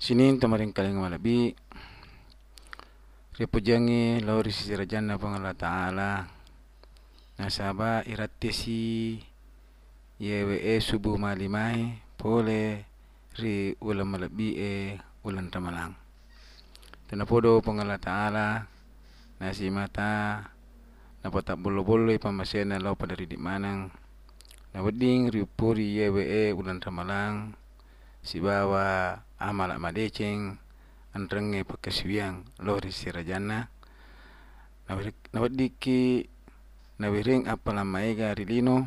Sinin tamaring kaling malabi. Repujangi lori sisi rajana pang Allah Ta'ala. Nasaba iratisi yewe subuh malimai pole ri ulam malabi e ulan tamalang. Tanapodo pang Allah Ta'ala. Nasi mata napatak bolo-bolo ipamasena lau pada ridik manang. Nawading riupuri yewe ulan tamalang. Si bawa amal amadeceng anrenge pakasiwiang lori sirajana nawadiki nawiring apala maega rilino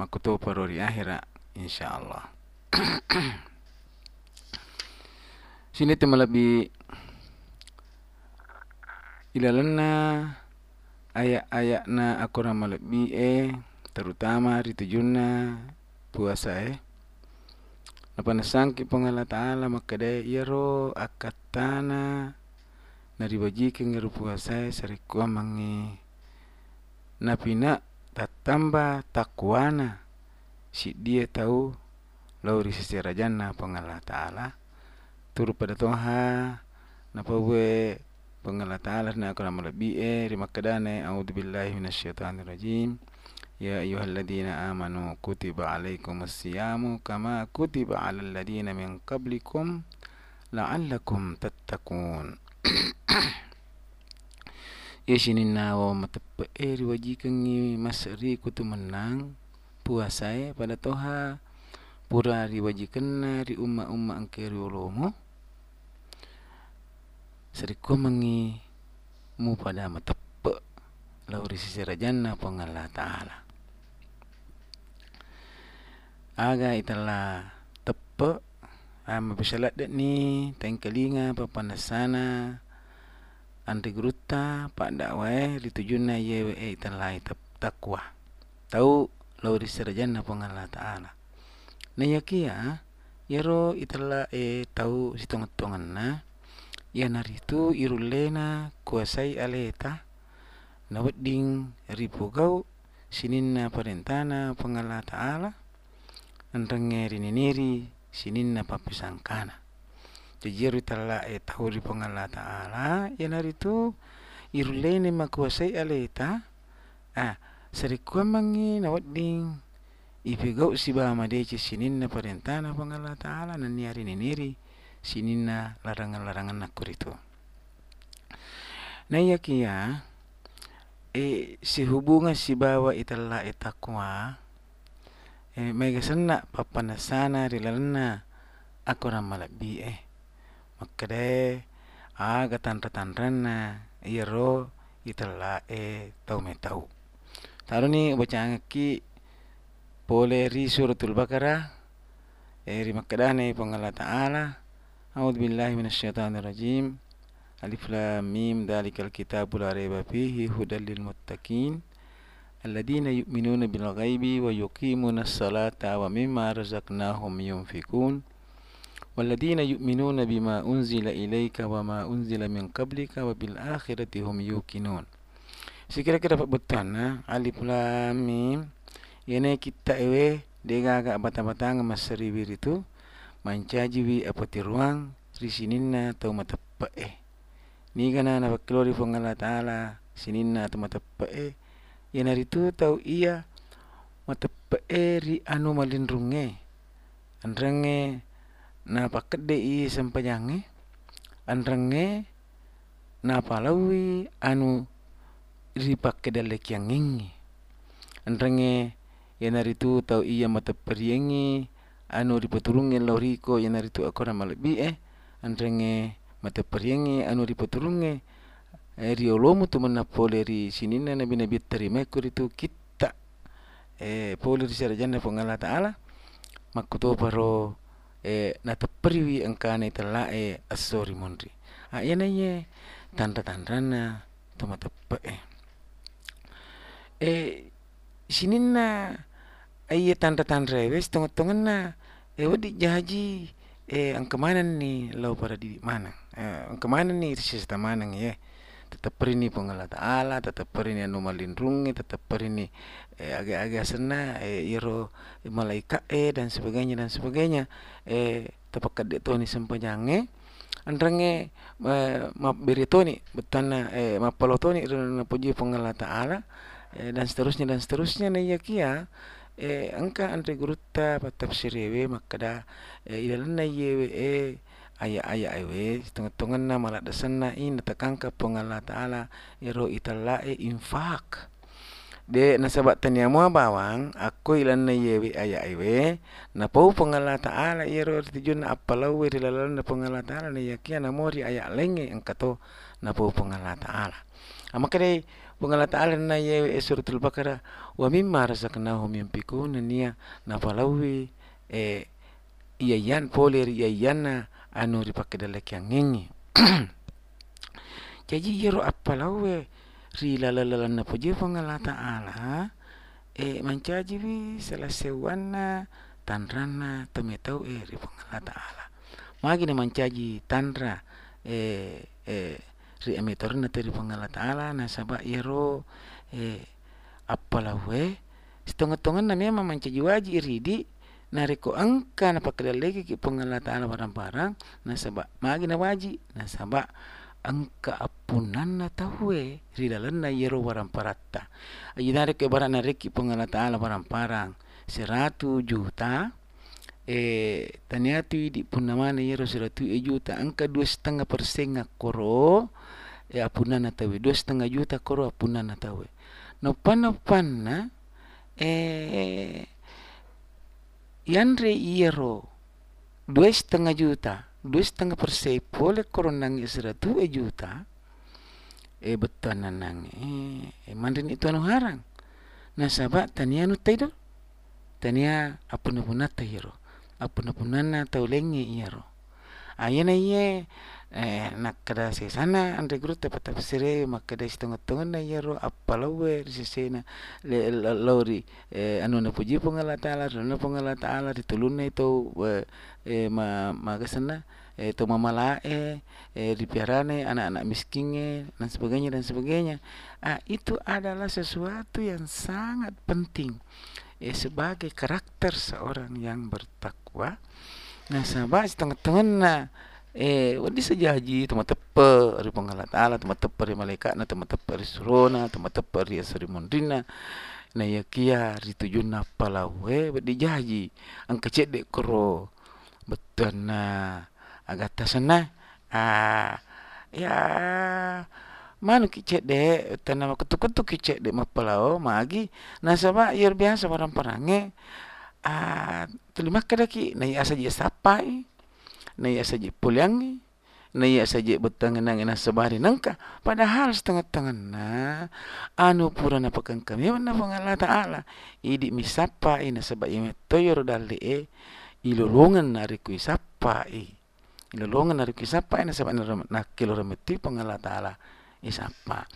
makuto parori akhira insyaallah. Sini temalabi ilalanna ayat-ayat na aku ramalabi e terutama ritujunna puasa e Napanasangki pangala ta'ala makadaya iyaro akatana naribajiki ngaru puasai sarikua mangi. Napina tatamba takwana si dia tahu lauri sisi rajana pangala ta'ala turu pada toha napawe pangala ta'ala na akana malabi'e rimakadane a'udzubillahi minasyaitanirrajim. rajim يا أيها الذين آمنوا كتب عليكم الصيام كما كتب على الذين من قبلكم لعلكم تتقون Yeshinina wa matapa eri wajikan ni masri kutu menang puasai pada toha pura ri wajikan na ri umma umma angkeri olomo sari ko mangi mu pada matapa lauri sisi rajanna pangalla ta'ala aga itala tepe ama bisalat det ni tengkelinga papanasana ante gruta pak dakwai ditujuna ye e itala itap takwa. Tau lo diserajan apa ngala taala. Na yakia yero itala e tau sitong tongan na. Ya naritu irulena kuasai aleta na wedding ripu gau sininna parentana pangala taala antangeri niniri sininna papisangkana Jiru tala e tahuri pangala ta'ala Yanari tu Irulene makuasai aleta Ah Sarikua mangi na wadding Ipigau si ba madeci sininna parentana pangala ta'ala Naniari niniri Sininna larangan-larangan nakur itu Naya kia E si hubungan si bawa itala etakwa e mega sanna papana sana rilalna aku ramala bi e makade aga tanra tanrana iro itala e tau me tau. Taruni baca ki pole ri suratul bakara e ri makadane pangala taala a'udzu billahi minasyaitonir rajim alif lam mim dalikal kitabul la raiba fihi hudal lil muttaqin alladhina yu'minuna bil ghaibi wa yuqimuna as-salata wa mimma razaqnahum yunfikun walladhina yu'minuna bima unzila ilayka wa ma unzila min qablika wa bil akhirati hum yuqinun sekira-kira dapat betul nah ha? alif lam mim. Ini kita ewe dega agak batang-batang masyarakat itu mancaji wi apa tiruang risininna tau matapa eh. Ni kan kana na keluar ifong Allah taala sininna tau matapa eh yang hari tu tahu ia mata peeri anu malindrunge andrange na pakde i sampajange andrange na palawi anu ri kiangingi andrange yang hari tu tahu ia mata periengi anu ri yang hari tu akora malabi eh. Andrange mata periengi anu ri paturunge eri olomu tu mana poleri sini na nabi nabi terima kuri tu kita. Eh poleri sara jana pengala taala. Makuto paro e na tapriwi angkane talae asori mondri a yana ye tanda tandana tama tappe e e sininna aye tanda tanda wes tonga tonga na e wadi jaji e ang kamanan ni? Lau para di mana? E ang kamanan ni? Risis tamanang ye tetap perini pengala taala tetap perini anu malindungi tetap perini e aga-aga sana e iro malaika e dan sebagainya dan sebagainya. E tapakat de toni sempanjange. Andrange e, ma beri toni betana e mapalo toni na puji pengala taala e, dan seterusnya dan seterusnya. Na yakia e angka andre gurutta patap sirewe makada e ilalna yewe e aya aya ewe tong tongan na mala dasanna in takangka pongala taala. Iro italla e infak. De nasabat tania mo bawang aku ilalna yewe aya ewe na pau pongala taala iro tijun apalau we ilalna pongala taala ne yakia na mori aya lenge angkato na pau pongala taala. Amakare Bunga ta'ala na ye e suratul bakara wa mimma razaqnahum yunfikun niya na falawi e iya yan poler iya yan anu ripakke dalek yang ngengi jadi yero apalawe ri lalalala na puji bunga ta'ala e mancaji wi selase wana tanrana. Temetau e ri bunga ta'ala magi na mancaji tanra. E e ri emitor na teri pangala taala na saba iro e apala we setengah tongan na mema mancaji waji iridi na riko angka na pakada lagi ki pangala taala barang-barang na saba magi na waji na saba angka apunan na tawe ri dalan na iro barang paratta ayi na riko barang na taala barang-barang. Seratu juta eh taniatu di punamana yero seratu e juta. Angka dua setengah persen koro e apuna na tawe dua setengah juta koro apuna na tawe no pana pana e yanre iero dua setengah juta dua setengah persen pole koro nang seratu e juta. E betul nang e, e mandin itu anu harang? Na sabak tania nu taido tania apuna puna tairo apuna puna na tau lengi iero? Ayana iye eh nak kada se sana ande guru te patap sire makada setengah tengah na apa lawe se sena le lori eh anu na puji pengala taala na pengala taala di tulun itu eh ma ma kesana eh to mama la eh eh di piarane anak-anak miskinnya dan sebagainya dan sebagainya. Ah itu adalah sesuatu yang sangat penting. Eh sebagai karakter seorang yang bertakwa nah sahabat setengah tengah na Eh, wadi saja haji tuma tepe ari pangala taala tuma tepe ari malaikat na tuma tepe ari surona tuma tepe ari asri mondina na ya kia ri tujun na palawe wadi jaji. Ang kecet de kro betan na agata sana ah ya manu kicet de tanam kutu-kutu kicet de mapalau magi. Na saba yer biasa barang parange ah terima kadaki na ya saja sapai na iya saja puliangi, na iya saja ina sabari nangka. Padahal setengah tangan na anu pura na pakan kami mana pengala taala. Idi misapa ina sabak ime toyor dali e ilolongan nari kui sapa i. Ilolongan nari kui sapa ina sabak na kilo remeti pengala taala isapa.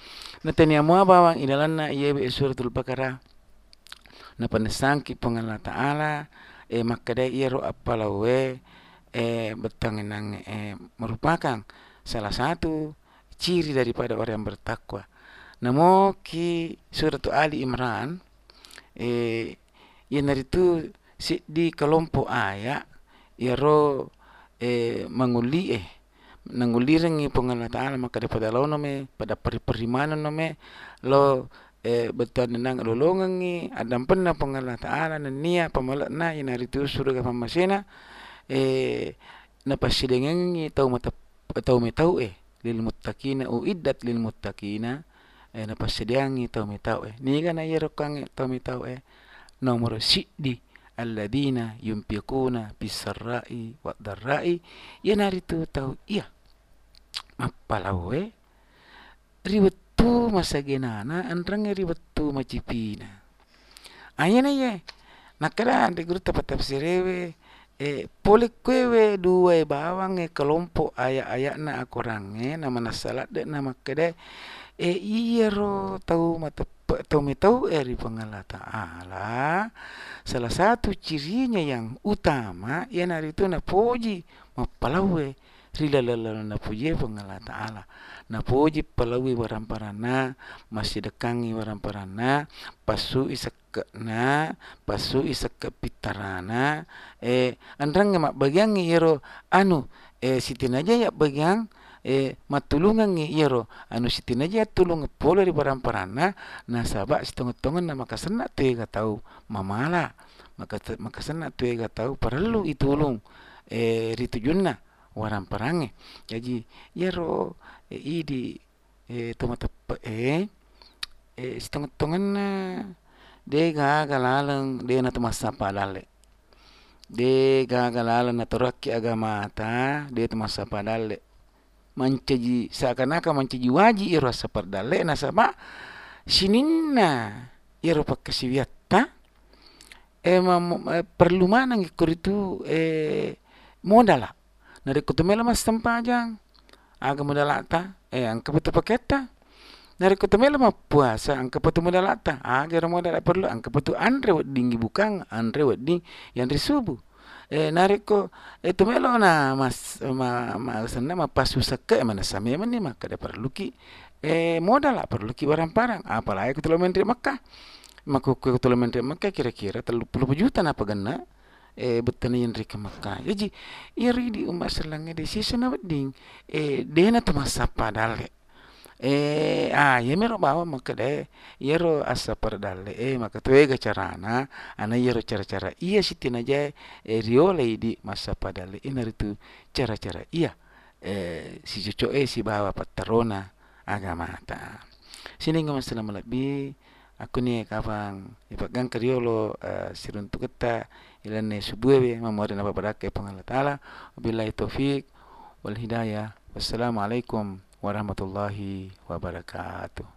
Na tenia mua bawang inalan na iya be suratul bakara. Na panesangki pengala taala e makadai iya ro apalawe eh bertangan eh merupakan salah satu ciri daripada orang yang bertakwa. Namo ki surat Ali Imran eh yang dari itu di kelompok ayat ya ro eh menguli eh nangulirangi pengala ta'ala maka daripada lau nome pada perimanan nome lo eh betul nang lolongangi adam pernah pengala ta'ala nania pemalak na itu surga pamasena eh napasidengan ni tau mata tau me tau eh lil muttaqina u iddat lil muttaqina. Eh napasidengan ni tau me tau eh. Ni kan ayer kang tau me tau eh. Nomor siddi alladina yunfiquna bisarra'i wa dharra'i ya nari tu tau iya apalau eh. Riwetu masa genana andrang riwetu macipina ayana ye nakara de guru tapat tafsirewe e pole kwewe dua bawang e kelompok ayak-ayak na akorang e nama nasalat de nama kede e iya ro tau mata tau me tau eri pengala ta'ala salah satu cirinya yang utama ia nari itu na poji mapalawe rila lala na poji pengala ta'ala na poji palawi waramparana masih dekangi waramparana pasu isak na pasu isak pitarana e andrang mak bagiang yero anu e sitin aja ya bagiang e matulungan ngi yero anu sitin aja tulung polo di waramparana na sabak setengah-tengah na maka sena tega tahu mamala maka maka sena tega tahu perlu itulung e ritujunna waramparange jadi yero e idi e tomata e e setengah-tengah na de gagalalang de na tumasa palale de gagalalang na turaki agama ta de tumasa palale mancaji seakan-akan mancaji waji iro sapardale na sama sininna iro pakasiwiatta. E ma e, perlu mana ngikur itu e modala. Nari kutumela mas tempajang aga modala ta e angka betul paketa Nari ko tumela ma puasa angka patu muda lata. Ah, gara muda la perlu angka patu andre wad dingi bukang andre wad ding yang risubu. Eh nari ko eh tumela na mas ma ma sana ma pasu sakka mana sami mana ma kada perlu ki eh modal la perlu ki barang parang. Apalagi ko tulo menteri Makkah. Maka ko tulo menteri Makkah kira-kira telu puluh juta na pagana. Eh betul yang rika Makkah. Jadi iri di umat selangnya di sisi na ding eh dena tumasapa dalek e a yemero bawa makade yero asa perdalle e maka tuega carana. Ana yero cara-cara. Iya sitina je e riole di masa padalle inaritu cara-cara. Iya. E si cucu e si bawa patarona agama ta. Sini ngom salam lebih aku ni kafang ipagang kariolo uh, siruntu kita ilane subuhe mamore na babarake pangalatala wabillahi taufik wal hidayah. Wassalamu alaikum warahmatullahi wabarakatuh.